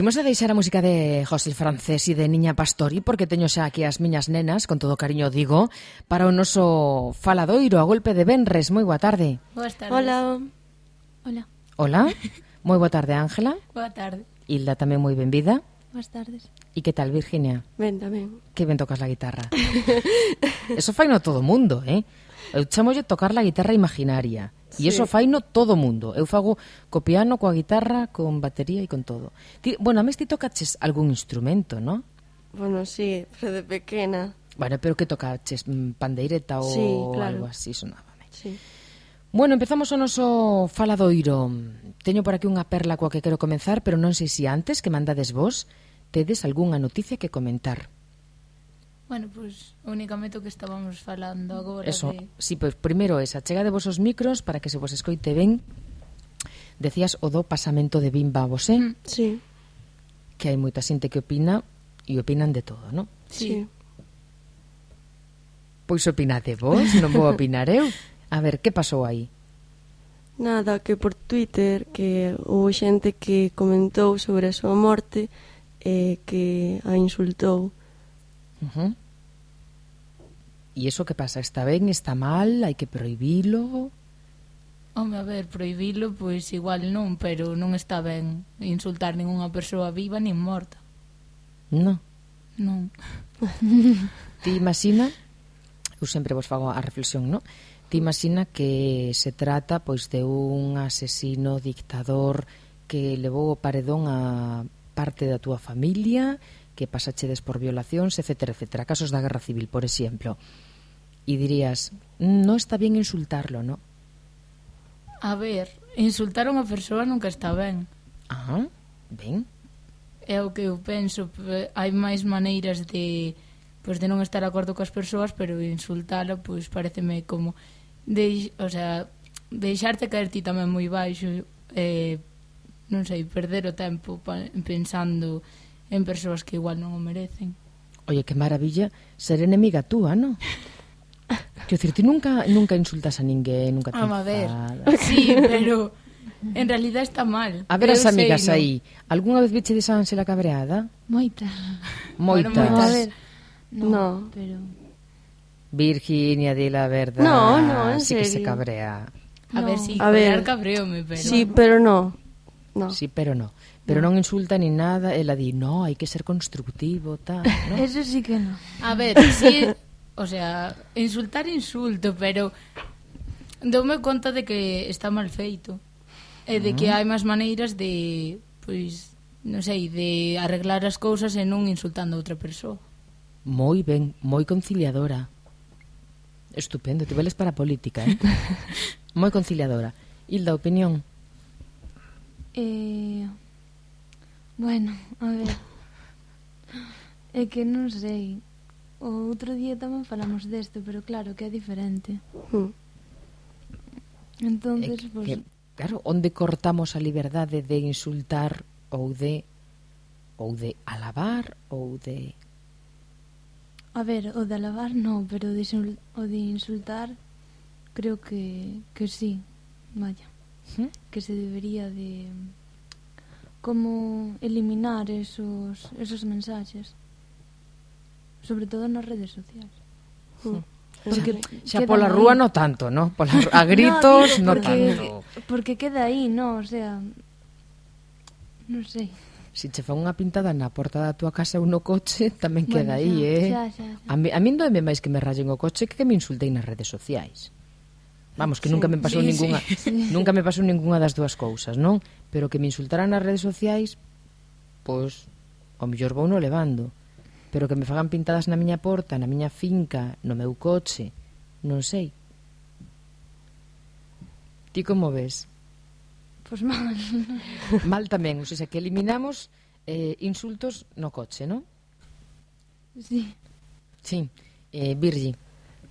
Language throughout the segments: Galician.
Imos a deixar a música de José Francés e de Niña Pastori porque teño xa aquí as miñas nenas, con todo cariño digo, para o noso faladoiro a golpe de Benres. Moi boa tarde. Boas tardes. Hola. Hola. Hola. Moi boa tarde, Ángela. Boa tarde. Hilda tamén moi benvida. Boas tardes. E que tal, Virginia? Ben, tamén. Que ben tocas la guitarra. Eso fai no todo mundo, eh? Eu chamolle tocar la guitarra imaginaria. E sí. eso faino todo o mundo. Eu fago co piano, coa guitarra, con batería e con todo. Ti, bueno, a mes ti tocaches algún instrumento, no? Bueno, sí, pero de pequena. Bueno, pero que tocaches mm, pandeireta ou sí, claro. algo así sonábame. Sí. Bueno, empezamos o noso faladoiro. Teño por aquí unha perla coa que quero comenzar, pero non sei se si antes que mandades vos tedes algunha noticia que comentar. Bueno, pois pues, únicamente o que estábamos falando agora Eso, de... sí, pois pues, primeiro esa, chega de vosos micros para que se vos escoite ben Decías o do pasamento de Bimba a vos, eh? Mm, sí Que hai moita xente que opina e opinan de todo, non? Sí. Pois Pois opinade vos, non vou opinar eu A ver, que pasou aí? Nada, que por Twitter que houve xente que comentou sobre a súa morte e eh, que a insultou Uh -huh. E iso que pasa? ¿Está ben? ¿Está mal? ¿Hai que prohibilo? Home, a ver, prohibilo, pois igual non, pero non está ben insultar ninguna persoa viva nin morta. No. Non. Ti imagina, eu sempre vos fago a reflexión, non? Ti imagina que se trata pois de un asesino dictador que levou o paredón a parte da túa familia, que pasachedes por violacións, etc., etc., casos da Guerra Civil, por exemplo. E dirías, non está bien insultarlo, non? A ver, insultar a unha persoa nunca está ben. Ah, ben. É o que eu penso, hai máis maneiras de pois de non estar de acordo coas persoas, pero insultala, pois pareceme como de, o sea, deixarte caer ti tamén moi baixo, eh, non sei, perder o tempo pensando en persoas que igual non o merecen. Oye, que maravilla ser enemiga túa, non? Quero dicir, ti nunca, nunca insultas a ninguén, nunca te A ver, sí, pero en realidad está mal. A ver as amigas sei, aí, no. algunha vez vichedes a Ángela cabreada? Moitas. Moitas. Bueno, moitas. A ver, no, no. pero... Virginia, di la verdad. No, no, en sí serio. que se cabrea. No. A ver, sí, a ver, cabreome, pero... Sí, pero no. No. Sí, pero no. Pero no. non insulta ni nada, eh, ela di, "No, hai que ser constructivo", tal, ¿no? Eso sí que no. A ver, sí, o sea, insultar insulto, pero doume conta de que está mal feito. E de que mm. hai máis maneiras de, pois, non sei, de arreglar as cousas e non insultando a outra persoa. Moi ben, moi conciliadora. Estupendo, te veles para a política, eh? moi conciliadora. Hilda, opinión? Eh, bueno, a ver. É que non sei. O outro día tamén falamos desto, pero claro que é diferente. Hmm. Entonces, eh, pues... que, claro, onde cortamos a liberdade de insultar ou de ou de alabar ou de A ver, o de alabar no, pero de, o de insultar creo que, que sí, vaya. ¿Mm? que se debería de como eliminar esos esos mensaxes sobre todo nas redes sociais. Uh. Porque xa, xa pola rúa no tanto, no? Pola, a gritos no, porque, no tanto. Porque queda aí, no, o sea, non sei. Si che fa unha pintada na porta da túa casa ou no coche, tamén bueno, queda aí, eh? Xa, xa, xa. A, mí, a min doeme máis que me rayen o coche que que me insultei nas redes sociais. Vamos, que sí, nunca me pasou sí, ninguna, sí. nunca me pasou ninguna das dúas cousas, non? Pero que me insultaran nas redes sociais, pois o mellor vou no levando. Pero que me fagan pintadas na miña porta, na miña finca, no meu coche, non sei. Ti como ves? Pois mal. mal tamén, ou seja, que eliminamos eh, insultos no coche, non? Sí. Sí, eh, Virgi.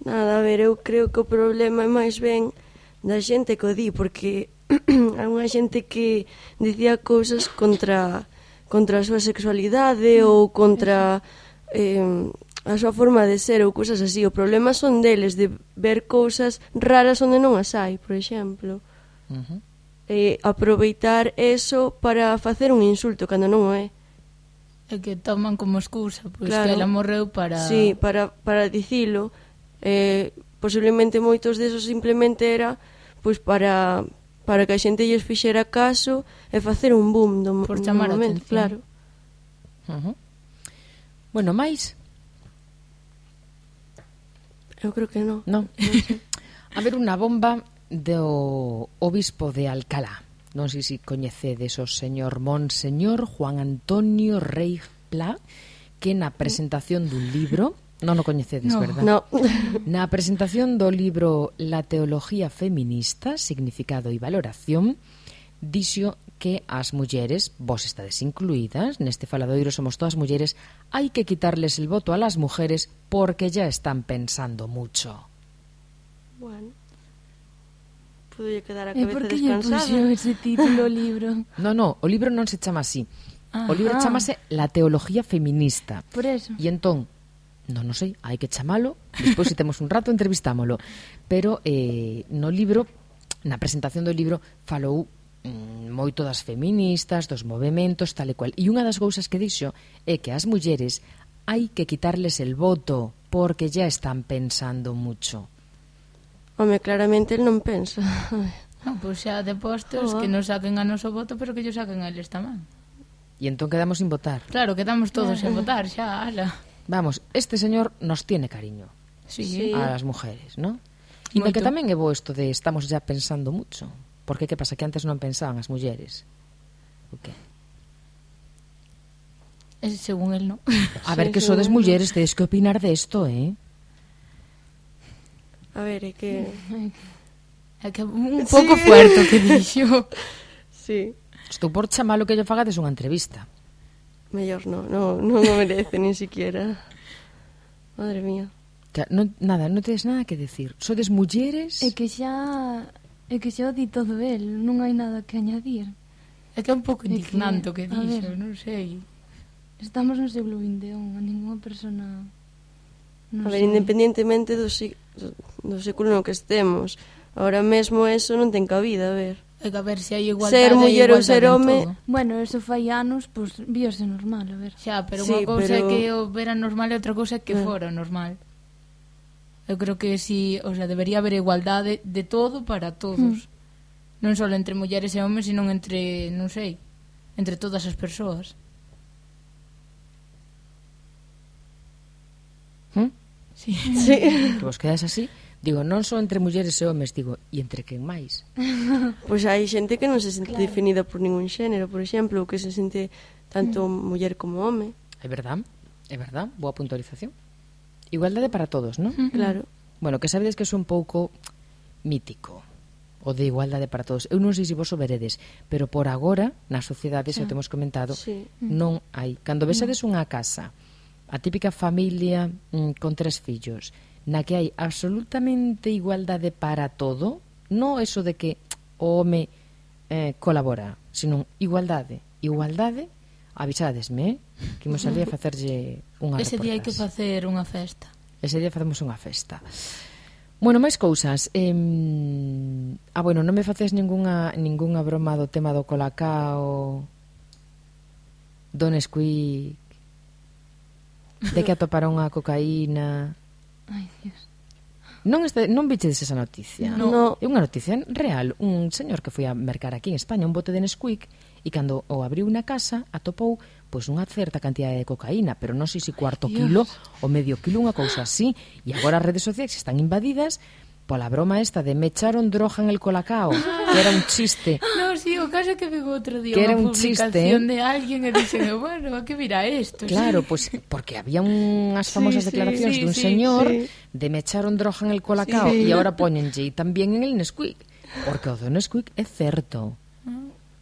Nada, a ver, eu creo que o problema é máis ben da xente que o di, porque hai unha xente que dicía cousas contra contra a súa sexualidade mm, ou contra eh, a súa forma de ser ou cousas así. O problema son deles de ver cousas raras onde non as hai, por exemplo. Uh -huh. eh, aproveitar eso para facer un insulto cando non o é. É que toman como excusa, pois claro. que ela morreu para... Sí, para, para dicilo eh, posiblemente moitos desos simplemente era pois para para que a xente lles fixera caso e facer un boom do Por chamar momento, atención. claro. Uh -huh. Bueno, máis? Eu creo que non. Non. non sei. a ver unha bomba do obispo de Alcalá. Non sei se coñecedes o señor Monseñor Juan Antonio Rey Pla, que na presentación dun libro Non o coñecedes, no, verdad? No. Na presentación do libro La teología feminista, significado e valoración, dixo que as mulleres, vos estades incluídas, neste faladoiro somos todas mulleres, hai que quitarles el voto a las mujeres porque ya están pensando mucho. Bueno, pude quedar a cabeza e por que descansada. E ese título o libro? No, no, o libro non se chama así. Ajá. O libro ah. chamase La teología feminista. Por eso. E entón, non, non sei, hai que chamalo, despois se temos un rato entrevistámolo, pero eh, no libro, na presentación do libro, falou mm, moito das feministas, dos movimentos, tal e cual. E unha das cousas que dixo é que as mulleres hai que quitarles el voto porque ya están pensando mucho. Home, claramente el non pensa. Non, pois xa de postos oh. que non saquen a noso voto, pero que yo saquen a eles tamén. E entón quedamos sin votar. Claro, quedamos todos eh. sin votar, xa, ala. Vamos, este señor nos tiene cariño sí. a las mujeres, ¿no? E que tamén é bo isto de estamos ya pensando mucho. Porque que pasa que antes non pensaban as mulleres. O que? Es eh, según el, no. A ver sí, que sodes mulleres, tedes que opinar de isto, eh? A ver, é que... É que un pouco sí. fuerte que dixo. Sí. Estou por chamar o que lle fagades unha entrevista mellor no, no, non o merece nin siquiera. Madre mía. Xa, non, nada, non tedes nada que decir. Sodes mulleres... É que xa... É que xa o di todo el, non hai nada que añadir. É que é un pouco indignante o que, que dixo, non sei. Estamos no século XXI, a ninguna persona... Non a ver, sei. independientemente do, do século no que estemos, ahora mesmo eso non ten cabida, a ver. É que a ver se hai igualdade Ser muller ou ser home Bueno, eso fai anos, pois pues, víase normal a ver. Xa, pero sí, unha cousa pero... é que o vera normal e outra cousa é que eh. fora normal Eu creo que si, o sea, debería haber igualdade de todo para todos mm. Non só entre mulleres e homes, senón entre, non sei, entre todas as persoas ¿Hm? Sí. sí. Que vos quedas así Digo, non só entre mulleres e homes, digo, e entre quen máis? pois hai xente que non se sente claro. definida por ningún xénero, por exemplo, que se sente tanto mm. muller como home. É verdad, é verdad, boa puntualización. Igualdade para todos, non? Mm -hmm. Claro. Bueno, que sabedes que é un pouco mítico o de igualdade para todos. Eu non sei se vos o veredes, pero por agora, na sociedade, xa, o temos comentado, sí. Mm. non hai. Cando mm. vesedes unha casa, a típica familia mm, con tres fillos, na que hai absolutamente igualdade para todo, non eso de que o home eh, colabora, sino igualdade, igualdade, avisadesme, eh, que imos ali a facerlle unha Ese reportas. día hai que facer unha festa. Ese día facemos unha festa. Bueno, máis cousas. Eh, ah, bueno, non me faces ningunha, ningunha broma do tema do colacao, do Nesquik, de que atoparon a cocaína... Ai, Dios. Non este, non vichedes esa noticia. No. no. É unha noticia real. Un señor que foi a mercar aquí en España un bote de Nesquik e cando o abriu na casa atopou pois unha certa cantidade de cocaína, pero non sei se cuarto Dios. kilo ou medio kilo, unha cousa así. E agora as redes sociais están invadidas pola broma esta de me echaron droga en el colacao, que era un chiste. No, sí, o caso que vivo outro día Que era un chiste, eh? de alguén e dixen, bueno, a que virá isto? Claro, pois porque había unhas famosas sí, declaracións sí, dun sí, señor sí. de me echaron droga en el colacao Sí. e ahora póñenlle e tamén en el Nesquik, porque o do Nesquik é certo.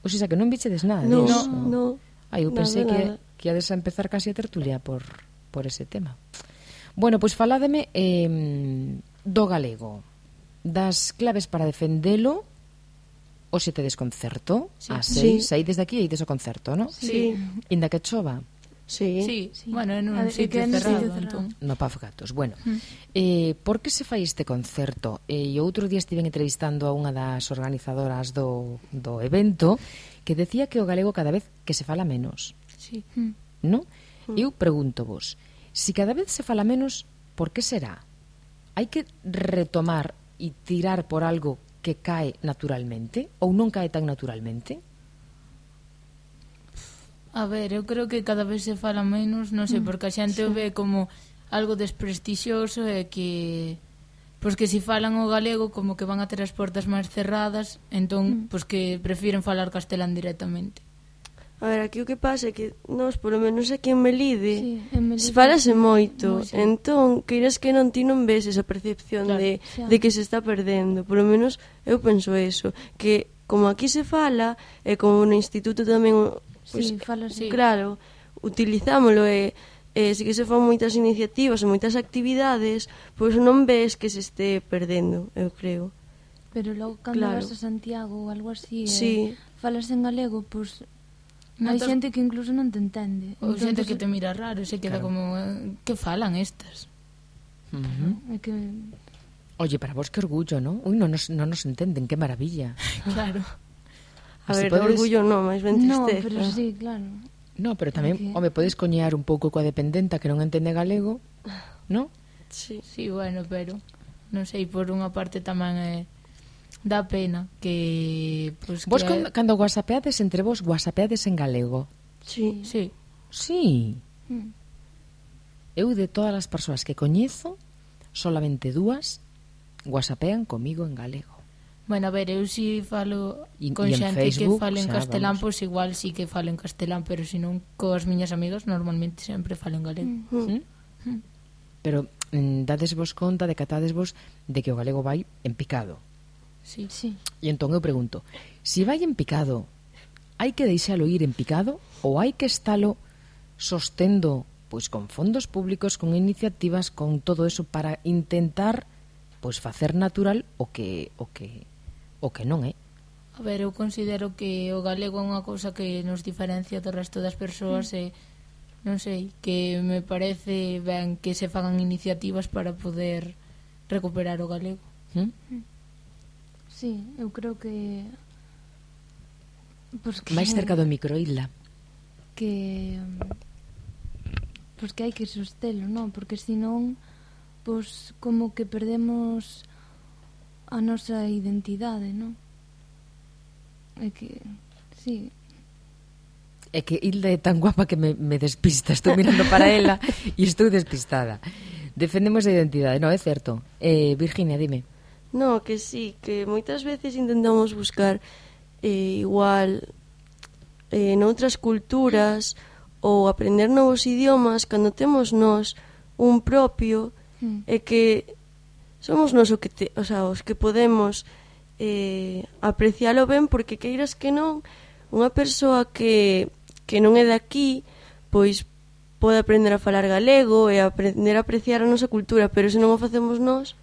O sea, que non bichedes nada No, disso. no. Ai, eu nada, que, nada. que iades a empezar casi a tertulia por, por ese tema. Bueno, pois faládeme eh, do galego, das claves para defendelo o se te concerto, sí. a seis, sí. saídes daqui e ides ao concerto, non? Sí. Inda que chova. Sí. sí. sí. Bueno, en un ver, sitio cerrado, sitio cerrado. No Paf Gatos. Bueno, mm. eh, por que se fai este concerto? Eh, outro día estiven entrevistando a unha das organizadoras do, do evento que decía que o galego cada vez que se fala menos. Sí. Mm. Non? Mm. Eu pregunto vos, si cada vez se fala menos, por que será? Hai que retomar e tirar por algo que cae naturalmente ou non cae tan naturalmente? A ver, eu creo que cada vez se fala menos, non sei, mm. porque a xente sí. o ve como algo desprestixioso e que pois que si falan o galego como que van a ter as portas máis cerradas, entón mm. pois que prefiren falar castelán directamente. A ver, aquí o que pasa é que nós, polo menos aquí en Melide, sí, en Melide falase moito. Sí. Entón, queiras que non ti non ves esa percepción claro, de, xa. de que se está perdendo. Polo menos eu penso eso, que como aquí se fala, e como no instituto tamén... Pues, sí, pois, falo, sí. Claro, utilizámoslo e... Eh, se que se fan moitas iniciativas e moitas actividades, pois non ves que se este perdendo, eu creo. Pero logo cando claro. vas a Santiago ou algo así, sí. eh, falas en galego, pois Hai hai xente que incluso non te entende. Ou xente que te mira raro, se queda claro. como eh, que falan estas. Uh -huh. É que Oye, para vos que orgullo, ¿no? Uy, non nos, no nos entenden, qué maravilla. claro. A Así ver, podes... orgullo non, máis ben tristeza. No, pero sí, claro. No, pero tamén, okay. home, podes coñear un pouco coa dependenta que non entende galego, ¿no? Sí. Sí, bueno, pero non sei, por unha parte tamén é eh Dá pena que... Pues, vos que... Cando, cando whatsappeades entre vos, whatsappeades en galego? Sí. Sí. Sí. Mm. Eu de todas as persoas que coñezo, solamente dúas whatsappean comigo en galego. Bueno, a ver, eu si falo y, con xente Facebook, que falo en xa, castelán, vamos. pois igual sí que falo en castelán, pero se non coas miñas amigas normalmente sempre falo en galego. Mm -huh. ¿Sí? Mm. Pero mm, dades vos conta, decatades vos de que o galego vai en picado. Sí, sí. E entón eu pregunto, se si vai en picado, hai que deixalo ir en picado ou hai que estalo sostendo pois con fondos públicos, con iniciativas, con todo eso para intentar pois facer natural o que o que o que non é. A ver, eu considero que o galego é unha cousa que nos diferencia do resto das persoas mm. e non sei, que me parece ben que se fagan iniciativas para poder recuperar o galego. Mm? Mm. Sí, eu creo que Pois que... Máis cerca do micro, Isla. Que... Mm, pois que hai que sostelo, non? Porque senón, pois como que perdemos a nosa identidade, non? É que... Sí. É que Hilda é tan guapa que me, me despista. Estou mirando para ela e estou despistada. Defendemos a identidade, non? É certo. Eh, Virginia, dime. No, que sí, que moitas veces intentamos buscar eh, igual eh, noutras culturas ou aprender novos idiomas cando temos nós un propio mm. e que somos nós o que te, o sea, os que podemos eh, aprecialo ben porque queiras que non unha persoa que, que non é daqui pois pode aprender a falar galego e aprender a apreciar a nosa cultura pero se non o facemos nós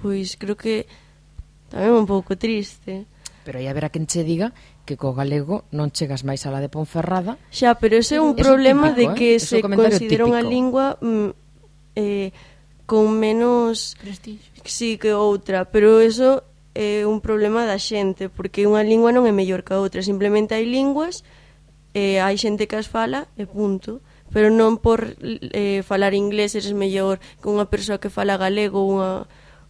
pois creo que tamén un pouco triste. Pero aí haberá quen che diga que co galego non chegas máis a la de Ponferrada. Xa, pero ese é un eso problema eh, típico, de que eh? se considera típico. unha lingua mm, eh, con menos prestigio sí, que outra, pero eso é un problema da xente, porque unha lingua non é mellor que a outra, simplemente hai linguas, eh, hai xente que as fala e punto, pero non por eh, falar inglés eres mellor que unha persoa que fala galego ou unha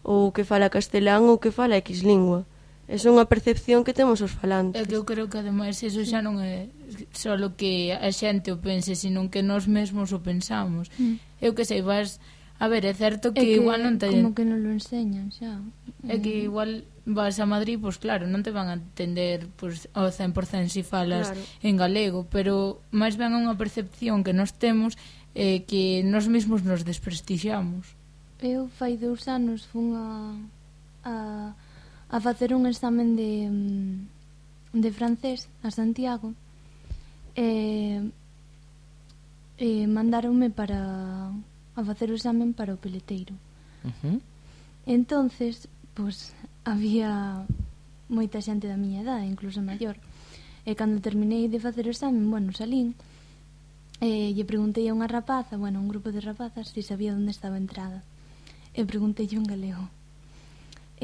ou que fala castelán ou que fala X lingua. Esa é unha percepción que temos os falantes. É que eu creo que ademais eso xa non é só que a xente o pense, senón que nós mesmos o pensamos. Mm. Eu que sei, vas... A ver, é certo que, é que igual non te... Como que non lo enseñan xa. É mm. que igual vas a Madrid, pois claro, non te van a entender pois, ao 100% se si falas claro. en galego, pero máis ben é unha percepción que nós temos eh, que nós mesmos nos desprestixiamos. Eu fai dous anos fun a, a, a facer un examen de, de francés a Santiago e, e mandaronme para a facer o examen para o peleteiro. Uh -huh. Entonces, pois, había moita xente da miña edade, incluso maior. E cando terminei de facer o examen, bueno, salín, e lle preguntei a unha rapaza, bueno, un grupo de rapazas, se si sabía onde estaba a entrada e preguntei un galego.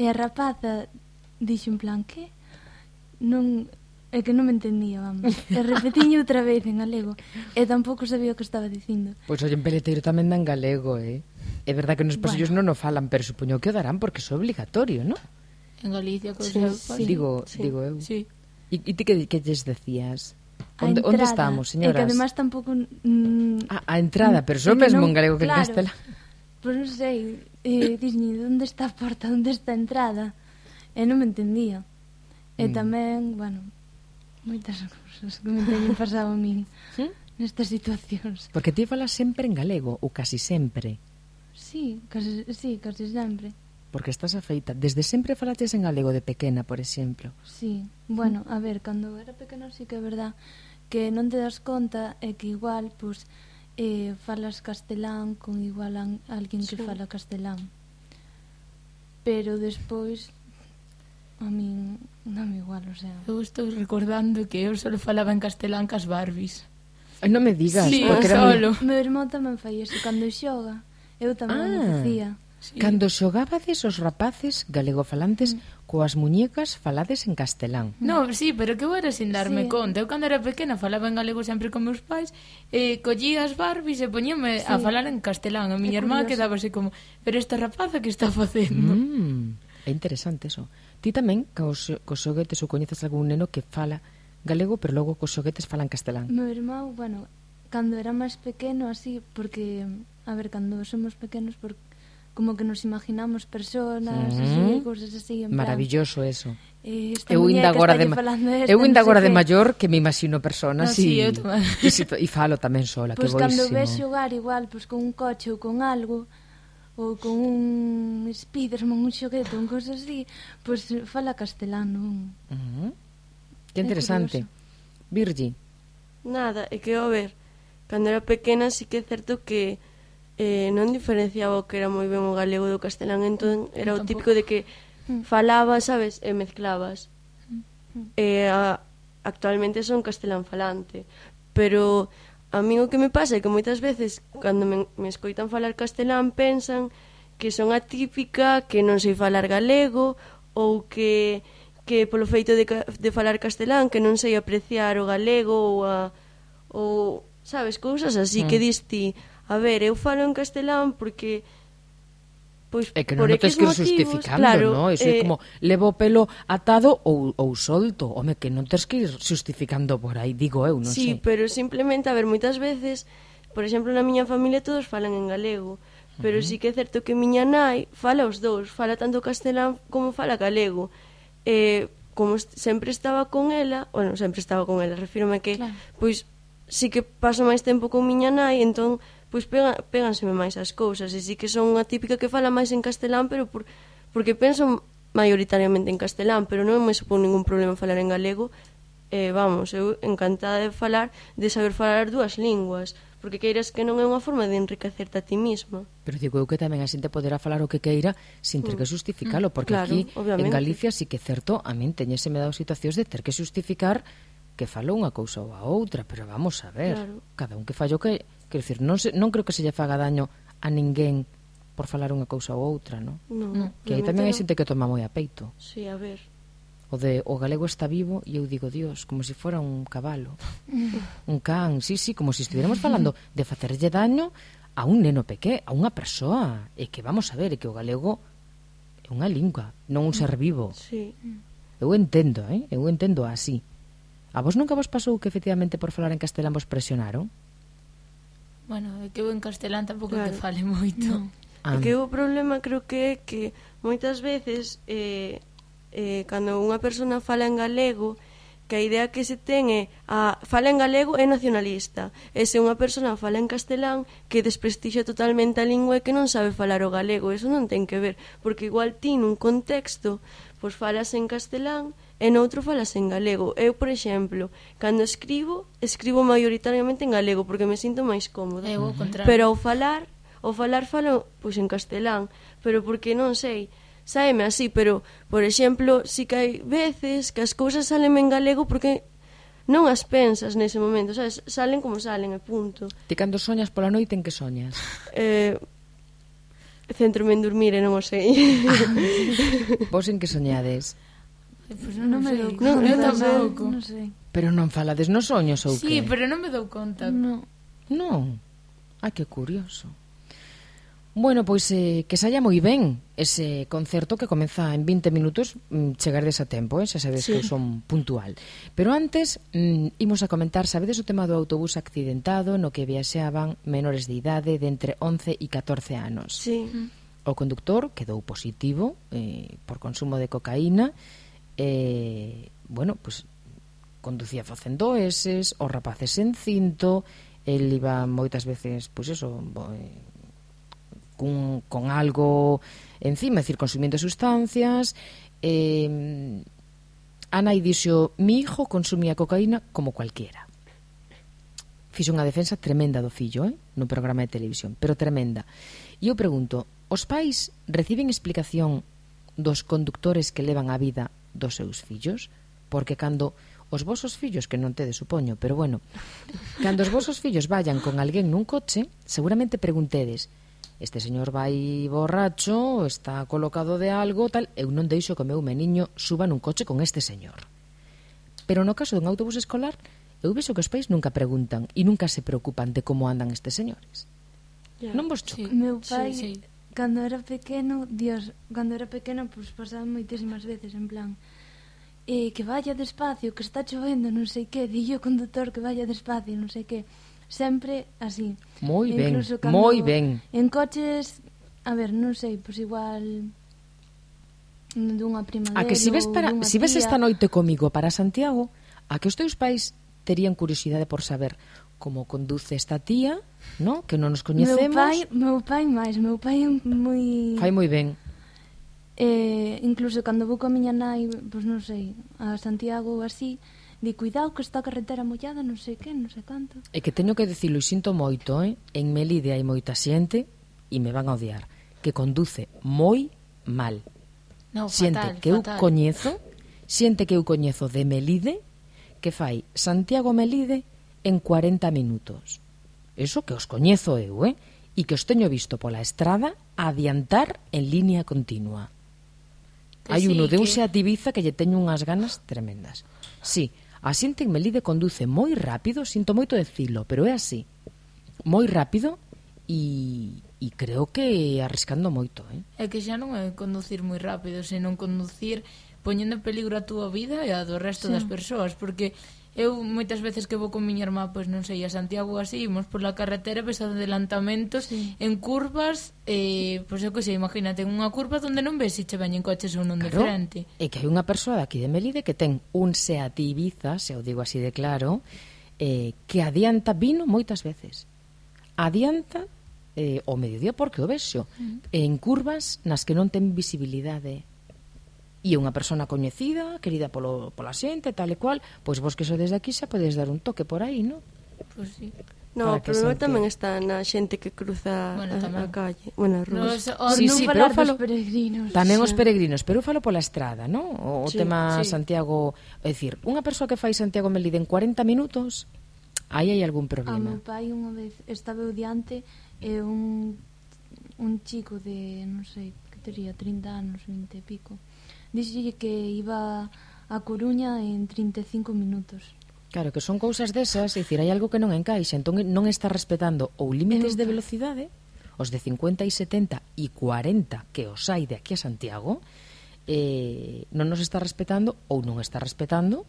E a rapaza dixo en plan, que? Non, é que non me entendía, vamos. E repetiño outra vez en galego. E tampouco sabía o que estaba dicindo. Pois pues, en peleteiro tamén dan galego, eh? É verdad que nos pasillos bueno. non o falan, pero supoño que o darán porque é obligatorio, non? En Galicia, co sí, sí, digo, sí, digo eu. Sí. E, e ti que, que lles decías? Onde, onde estamos, señoras? E que además tampouco... Mm, a, ah, a entrada, pero só mesmo non, en galego que claro, en castelán. Pois pues non sei, eh, dixen, onde está a porta, onde está a entrada? E non me entendía. E mm. tamén, bueno, moitas cousas que me teñen pasado a min ¿Sí? nestas situacións. Porque ti falas sempre en galego, ou casi sempre. Sí, casi, sí, casi sempre. Porque estás afeita. Desde sempre falaches en galego de pequena, por exemplo. Sí, bueno, a ver, cando era pequena sí que é verdad que non te das conta e que igual, pois, pues, eh, falas castelán con igual a alguén que sí. fala castelán pero despois a min non me igual, o sea eu estou recordando que eu só falaba en castelán cas Barbies non me digas sí, porque solo. Meu irmão tamén fai eso cando xoga eu tamén ah. o facía Sí. Cando xogabades os rapaces galegofalantes mm. coas muñecas falades en castelán. No, sí, pero que eu era sin darme sí. conta. Eu cando era pequena falaba en galego sempre con meus pais, eh, collía as Barbies e poñíame sí. a falar en castelán. A miña irmá quedábase como, pero esta rapaza que está facendo? Mm. É interesante eso. Ti tamén, cos, cos xoguetes ou coñeces algún neno que fala galego, pero logo cos xoguetes falan castelán. Meu irmão, bueno, cando era máis pequeno así, porque, a ver, cando somos pequenos, porque como que nos imaginamos personas, mm. así, cousas así. En Maravilloso plan, eso. Eh, eu ainda agora de esta, eu ainda agora de maior que me imagino personas no, sí, e, sí, e, falo tamén sola, pues que boísimo. Pois cando ves xogar igual, pois pues, con un coche ou con algo, ou con un Spiderman, un xoguete, un cosa así, pois pues, fala castelano. Uh -huh. Que interesante. Virgi. Nada, é que, a ver, cando era pequena sí que é certo que eh, non diferenciaba o que era moi ben o galego do castelán, entón mm, era o típico de que mm. falabas, sabes, e mezclabas. E a, actualmente son castelán falante, pero a mí o que me pasa é que moitas veces cando me, me escoitan falar castelán pensan que son atípica, que non sei falar galego ou que que polo feito de, de falar castelán que non sei apreciar o galego ou a, ou sabes, cousas así mm. que dis ti A ver, eu falo en castelán porque pois é que non, por non tes que ir xustificando, claro, no? Iso eh, é como levo o pelo atado ou, ou solto. Home, que non tes que ir xustificando por aí, digo eu, non sí, sei. Sí, pero simplemente, a ver, moitas veces, por exemplo, na miña familia todos falan en galego, pero uh -huh. sí que é certo que miña nai fala os dous, fala tanto castelán como fala galego. Eh, como sempre estaba con ela, bueno, sempre estaba con ela, refírome que, claro. pois, sí que paso máis tempo con miña nai, entón, pois pega, péganseme máis as cousas e si que son unha típica que fala máis en castelán pero por, porque penso maioritariamente en castelán pero non me supón ningún problema falar en galego eh, vamos, eu encantada de falar de saber falar dúas linguas porque queiras que non é unha forma de enriquecerte a ti mesma pero digo eu que tamén a xente poderá falar o que queira sin ter que mm. justificalo porque claro, aquí obviamente. en Galicia sí si que certo a min teñese me dado situacións de ter que justificar que falou unha cousa ou a outra, pero vamos a ver, claro. cada un que fallo que Quero dicir, non, se, non creo que se lle faga daño a ninguén por falar unha cousa ou outra, non? No, no que aí tamén hai xente que toma moi a peito. Sí, a ver. O de o galego está vivo e eu digo, Dios, como se si fora un cabalo, un can, sí, sí, como se si estuviéramos falando de facerlle daño a un neno pequé, a unha persoa, e que vamos a ver, e que o galego é unha lingua, non un ser vivo. Sí. Eu entendo, eh? eu entendo así. A vos nunca vos pasou que efectivamente por falar en castelán vos presionaron? Bueno, é que eu en castelán tampouco claro. te fale moito. No. Ah. É que o problema creo que é que moitas veces eh, eh, cando unha persona fala en galego que a idea que se ten é a fala en galego é nacionalista e se unha persona fala en castelán que desprestixa totalmente a lingua e que non sabe falar o galego eso non ten que ver porque igual ti nun contexto pois falas en castelán e noutro falas en galego. Eu, por exemplo, cando escribo, escribo maioritariamente en galego porque me sinto máis cómoda. Eu, ao contrario. Pero ao falar, ao falar falo pois en castelán, pero porque non sei, saeme así, pero por exemplo, si que hai veces que as cousas salen en galego porque non as pensas nese momento, sabes? Salen como salen, e punto. Ti cando soñas pola noite en que soñas? Eh, Centrome en dormir e non o sei. Vos en que soñades? Pois non, non me dou conta. Non, eu tampouco. Non sei. Pero non falades nos soños ou sí, que? Si, pero non me dou conta. Non. Non. Ah, que curioso. Bueno, pois eh, que saia moi ben ese concerto que comeza en 20 minutos, mm, chegardes a tempo, eh? xa sabedes sí. que son puntual. Pero antes, mm, imos a comentar, sabedes o tema do autobús accidentado no que viaxeaban menores de idade de entre 11 e 14 anos. Sí. O conductor quedou positivo eh, por consumo de cocaína, eh, bueno, pues conducía facendo eses, os rapaces en cinto, el iba moitas veces, pois pues eso, bo, eh, cun, con algo encima, é dicir, consumindo sustancias. Eh, Ana dixo, mi hijo consumía cocaína como cualquiera. Fixo unha defensa tremenda do fillo, eh? no programa de televisión, pero tremenda. E eu pregunto, os pais reciben explicación dos conductores que levan a vida dos seus fillos? Porque cando os vosos fillos, que non te supoño, pero bueno, cando os vosos fillos vayan con alguén nun coche, seguramente preguntedes, este señor vai borracho, está colocado de algo, tal, eu non deixo que o meu meniño suba nun coche con este señor. Pero no caso dun autobús escolar, eu vexo que os pais nunca preguntan e nunca se preocupan de como andan estes señores. Yeah. Non vos choca? Sí. Meu pai, sí, sí. cando era pequeno, Dios, cando era pequeno, pues, pasaba moitísimas veces, en plan, eh, que vaya despacio, que está chovendo, non sei que, dillo o conductor que vaya despacio, non sei que sempre así. Moi ben, moi ben. En coches, a ver, non sei, pois igual dunha prima A que si ves para si ves esta noite comigo para Santiago, a que os teus pais terían curiosidade por saber como conduce esta tía, no? Que non nos coñecemos. Meu pai, meu pai máis, meu pai é moi Fai moi ben. Eh, incluso cando vou coa miña nai, pois non sei, a Santiago ou así, de cuidado que está a carretera mollada, non sei que, non sei canto. É que teño que dicilo e sinto moito, eh? en Melide hai moita xente e me van a odiar, que conduce moi mal. No, xente fatal, que eu fatal. coñezo, xente que eu coñezo de Melide, que fai Santiago Melide en 40 minutos. Eso que os coñezo eu, eh? e que os teño visto pola estrada adiantar en línea continua. Hai sí, uno de un que... Seat Ibiza que lle teño unhas ganas tremendas. Sí, A xente en Melide conduce moi rápido, sinto moito decilo, pero é así. Moi rápido e, e creo que arriscando moito. Eh? É que xa non é conducir moi rápido, senón conducir poñendo en peligro a túa vida e a do resto sí. das persoas, porque Eu moitas veces que vou con miña irmá, pois non sei, a Santiago así, imos pola carretera, ves adelantamentos sí. en curvas, eh, pois eu que sei, imagínate, unha curva onde non ves se che veñen coches ou non claro, de frente. E que hai unha persoa daqui de Melide que ten un Seat Ibiza, se o digo así de claro, eh, que adianta vino moitas veces. Adianta eh, o mediodía porque o vexo, uh -huh. en curvas nas que non ten visibilidade e unha persona coñecida, querida polo, pola xente, tal e cual, pois vos que sodes aquí xa podes dar un toque por aí, non? Pois sí. No, o problema que... tamén está na xente que cruza bueno, a, tamén. a calle, bueno, as rúas. No, sí, non sí, pero falo peregrinos. Tamén sí. os peregrinos, pero eu falo pola estrada, ¿no? O, sí, tema sí. Santiago, é dicir, unha persoa que fai Santiago Melide en 40 minutos, aí hai algún problema. A meu pai unha vez estaba eu diante e un un chico de, non sei, que tería 30 anos, 20 e pico dixolle que iba a Coruña en 35 minutos. Claro, que son cousas desas, é dicir, hai algo que non encaixa, entón non está respetando ou límites de velocidade, os de 50 e 70 e 40 que os hai de aquí a Santiago, eh, non nos está respetando ou non está respetando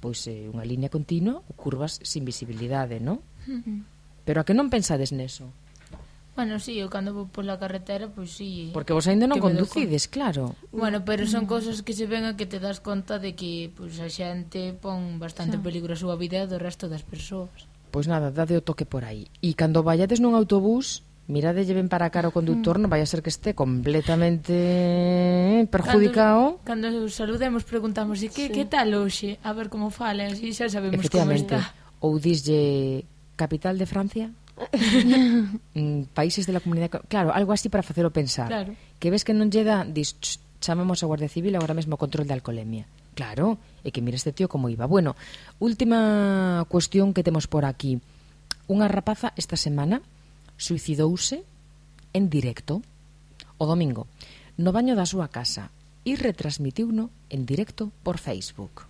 pois eh, unha liña continua ou curvas sin visibilidade, non? Uh -huh. Pero a que non pensades neso? Bueno, sí, eu cando vou pola carretera, pois pues, sí. Porque vos aínda non conducides, con... claro. Bueno, pero son mm. cousas que se ven a que te das conta de que pois, pues, a xente pon bastante sí. peligro a súa vida do resto das persoas. Pois nada, dade o toque por aí. E cando vayades nun autobús, mirade lleven para cara o conductor, mm. non vai a ser que este completamente perjudicado. Cando, cando saludemos preguntamos, e que, sí. que tal hoxe? A ver como fala, así xa sabemos como está. Ou dislle capital de Francia? países de la comunidade claro, algo así para facelo pensar. Claro. que ves que non lle dá dis, chamamos a Guardia Civil agora mesmo control de alcoholemia claro, e que mira este tío como iba. Bueno, última cuestión que temos por aquí. Unha rapaza esta semana suicidouse en directo o domingo no baño da súa casa e retransmitiuno en directo por Facebook.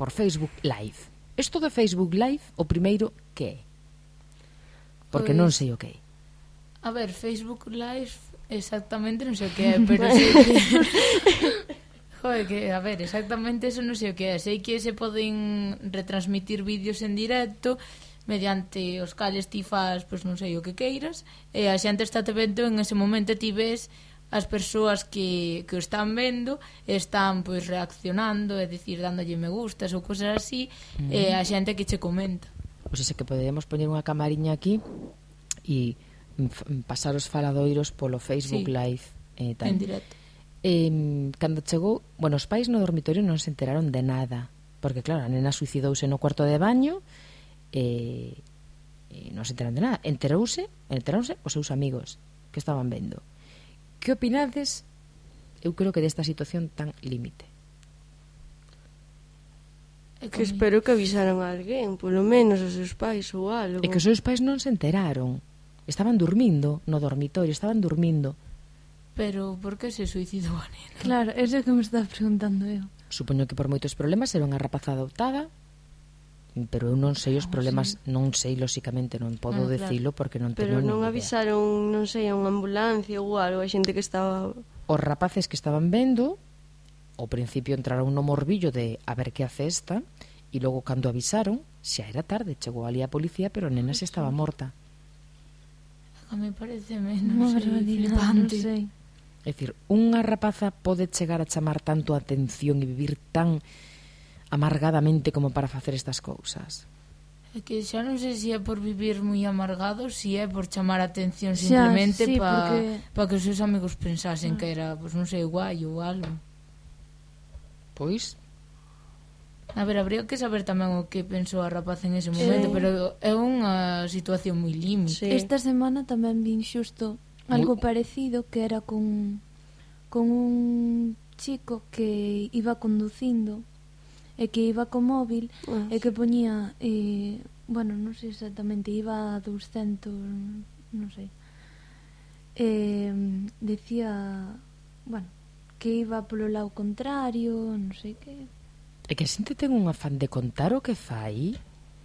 Por Facebook Live. Isto de Facebook Live, o primeiro que é? porque pois... non sei o que é. A ver, Facebook Live exactamente non sei o que é, pero sei que... Joder, que, a ver, exactamente eso non sei o que é. Sei que se poden retransmitir vídeos en directo mediante os cales ti faz, pois non sei o que queiras, e a xente está te vendo en ese momento ti ves as persoas que, que o están vendo están pois reaccionando, é dicir, dándolle me gustas ou cosas así, mm. e a xente que che comenta pois ese que poderíamos poñer unha camariña aquí e pasar os faladoiros polo Facebook sí. Live e eh, tal. En directo. Eh, cando chegou, bueno, os pais no dormitorio non se enteraron de nada, porque claro, a nena suicidouse no cuarto de baño e eh, eh, non se enteraron de nada. Enterouse, enterouse os seus amigos que estaban vendo. Que opinades? Eu creo que desta situación tan límite. É que espero que avisaran a alguén, polo menos os seus pais ou algo. É que os seus pais non se enteraron. Estaban durmindo no dormitorio, estaban durmindo. Pero por que se suicidou a nena? Claro, eso que me está preguntando eu. Supoño que por moitos problemas era unha rapaza adoptada, pero eu non sei os ah, problemas, sí. non sei, lóxicamente, non podo ah, claro. decilo porque non teño Pero non avisaron, idea. non sei, a unha ambulancia ou algo, a xente que estaba... Os rapaces que estaban vendo ao principio entraron no morbillo de a ver que hace esta e logo cando avisaron xa era tarde, chegou ali a policía pero a nena xa estaba morta a me parece menos ah, no, flipante sei. É dicir, unha rapaza pode chegar a chamar tanto a atención e vivir tan amargadamente como para facer estas cousas. É que xa non sei se é por vivir moi amargado, se é por chamar a atención simplemente sí, para porque... pa que os seus amigos pensasen ah. que era, pois pues, non sei, guai ou algo. Pois A ver, habría que saber tamén o que pensou a rapaz en ese momento, sí. pero é unha situación moi límite. Sí. Esta semana tamén vin xusto algo parecido que era con con un chico que iba conducindo e que iba co móvil ah, e que poñía eh, bueno, non sei exactamente, iba a 200, non sei. Eh, decía, bueno, que iba polo lado contrario, non sei que... É que a xente ten un afán de contar o que fai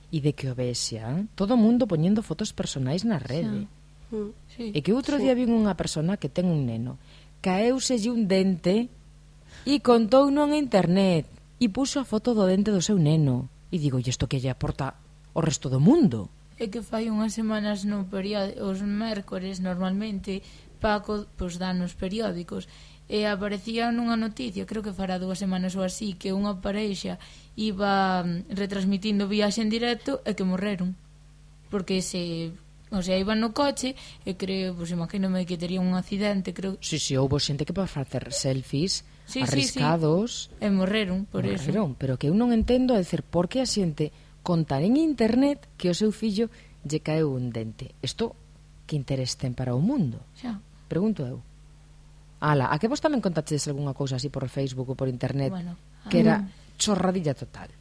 e de que o vexan. Eh? Todo o mundo poñendo fotos personais na rede. Mm. Sí. E que outro sí. día vin unha persona que ten un neno. Caeuselle un dente e contou non en internet. E puxo a foto do dente do seu neno. E digo, e isto que lle aporta o resto do mundo? É que fai unhas semanas no periódico, os mércores normalmente, Paco, pois dá nos periódicos e aparecía nunha noticia, creo que fará dúas semanas ou así, que unha parexa iba mm, retransmitindo viaxe en directo e que morreron. Porque se O sea, iban no coche e creo, pois pues, imagínome que tería un accidente, creo. Si, sí, si, sí, houbo xente que para facer selfies sí, arriscados. Sí, sí. E morreron por morreron, eso. Morreron, pero que eu non entendo é dicer por que a xente contar en internet que o seu fillo lle caeu un dente. Isto que interés ten para o mundo? Xa. Pregunto eu. Ala, a que vos tamén contaches algunha cousa así por Facebook ou por internet bueno, que era ah. chorradilla total?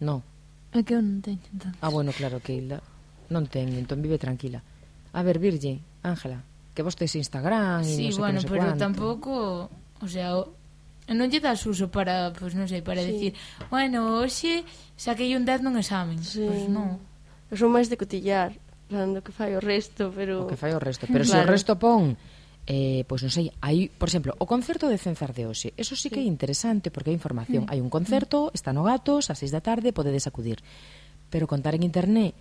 No. É que eu non teño, entonces. Ah, bueno, claro que Hilda non teño, entón vive tranquila. A ver, Virgi, Ángela, que vos tes Instagram sí, e non sei bueno, que non sei pero cuánto. tampouco, o sea, o, non lle das uso para, pois pues, non sei, para sí. decir, bueno, hoxe saquei un 10 nun examen. Sí. Pois pues, non. Eu son máis de cotillar plan, que fai o resto, pero... O que fai o resto, pero claro. se o resto pon eh, pois non sei, hai, por exemplo, o concerto de Cenzar de hoxe. Eso sí, que é interesante porque hai información. Mm. Hai un concerto, mm. está no Gatos, a 6 da tarde, podedes acudir. Pero contar en internet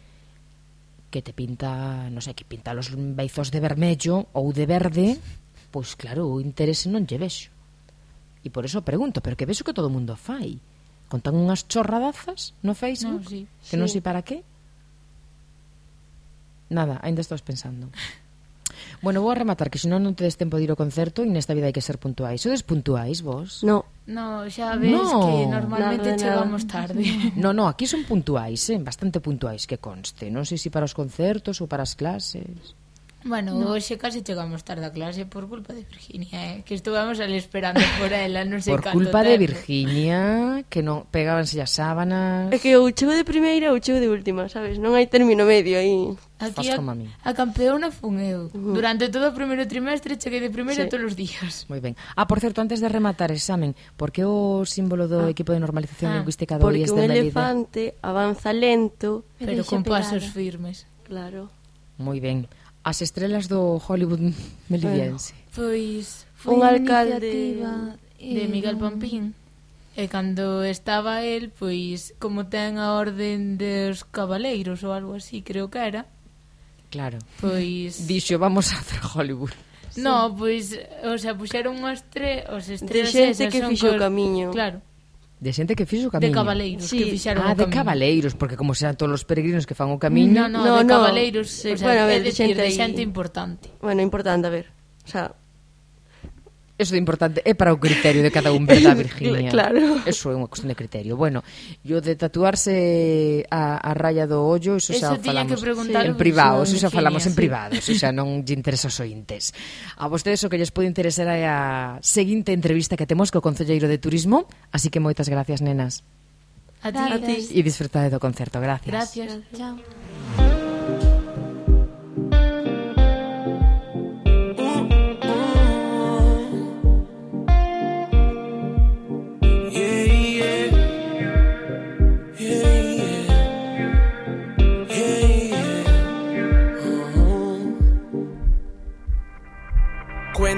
que te pinta, non sei, que pinta los beizos de vermello ou de verde, pois claro, o interese non lle vexo. E por eso pregunto, pero que vexo que todo o mundo fai. Contan unhas chorradazas no Facebook, no, sí, que sí. non sei para qué, Nada, ainda estás pensando. Bueno, vou a rematar, que senón non tedes tempo de ir ao concerto e nesta vida hai que ser puntuais. Sodes puntuais vos? No. No, xa ves no. que normalmente chegamos tarde. No, no, aquí son puntuais, eh? bastante puntuais que conste. Non sei se para os concertos ou para as clases. Bueno, no. hoxe case chegamos tarde a clase por culpa de Virginia, eh? que estuvamos ali esperando por ela, non sei por Por culpa de Virginia, que non pegábanse as sábanas. É que ou chego de primeira ou chego de última, sabes? Non hai término medio aí. Aquí a, a campeona fun eu. Uh -huh. Durante todo o primeiro trimestre cheguei de primeira sí. todos os días. Moi ben. Ah, por certo, antes de rematar examen, por que o símbolo do ah. equipo de normalización ah. lingüística do Porque un elefante avanza lento, pero, pero con pasos firmes. Claro. Moi ben as estrelas do Hollywood melidiense. Bueno, pois foi un alcalde de Miguel Pampín. E cando estaba el, pois, como ten a orden dos cabaleiros ou algo así, creo que era. Claro. Pois... Dixo, vamos a hacer Hollywood. No, pois, o sea, puxeron os tre... os estrelas de xente que fixo o camiño. Claro. De xente que fixo o camiño. De cabaleiros sí. que fixeron ah, o camiño. Ah, de cabaleiros, porque como serán todos os peregrinos que fan o camiño... No, no, no de no. cabaleiros, o sea, bueno, a ver, de xente, de xente importante. Bueno, importante, a ver. O sea, Eso é importante, é para o criterio de cada un, verdad, Virginia? claro. Eso é unha cuestión de criterio. Bueno, yo de tatuarse a, a raya do ollo, eso xa falamos que en privado, eso xa falamos sí. en privado, eso xa non lle interesa aos ointes. A vostedes o que lles pode interesar é a seguinte entrevista que temos co Concelleiro de Turismo, así que moitas gracias, nenas. A ti. E disfrutade do concerto, gracias. Gracias. Chao.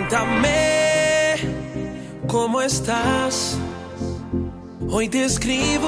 Cuéntame cómo estás. Hoy te escribo